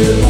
you.